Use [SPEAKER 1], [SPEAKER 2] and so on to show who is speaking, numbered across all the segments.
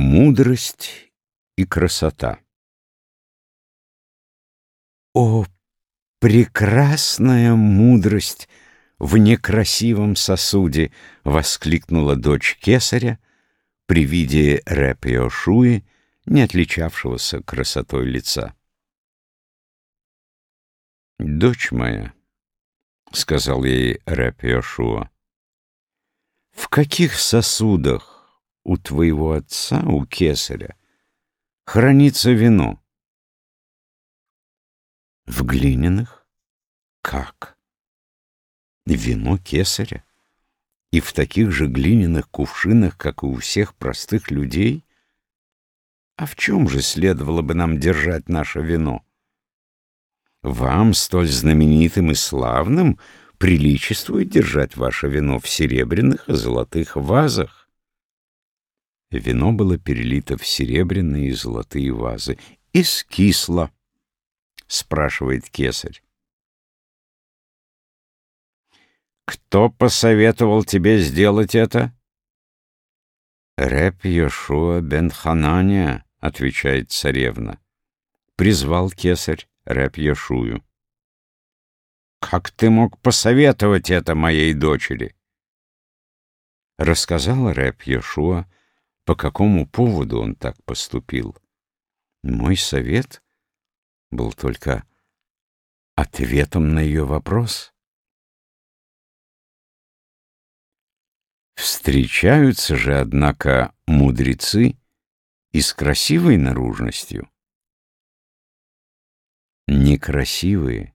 [SPEAKER 1] Мудрость и красота О, прекрасная мудрость в некрасивом сосуде! — воскликнула дочь кесаря при виде Рэп-Йошуи, не отличавшегося красотой лица. «Дочь моя», — сказал ей Рэп-Йошуа, — «в каких сосудах у твоего отца, у кесаря, хранится вино. В глиняных? Как? Вино кесаря? И в таких же глиняных кувшинах, как и у всех простых людей? А в чем же следовало бы нам держать наше вино? Вам, столь знаменитым и славным, приличествует держать ваше вино в серебряных и золотых вазах. Вино было перелито в серебряные и золотые вазы. «И скисло», — спрашивает кесарь. «Кто посоветовал тебе сделать это?» «Рэп Йошуа бен Хананя», — отвечает царевна. Призвал кесарь Рэп Йошую. «Как ты мог посоветовать это моей дочери?» Рассказал Рэп Йошуа, по какому поводу он так поступил. Мой совет был только ответом на ее вопрос. Встречаются же, однако, мудрецы и с красивой наружностью. Некрасивые,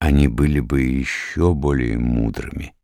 [SPEAKER 1] они были бы еще более мудрыми.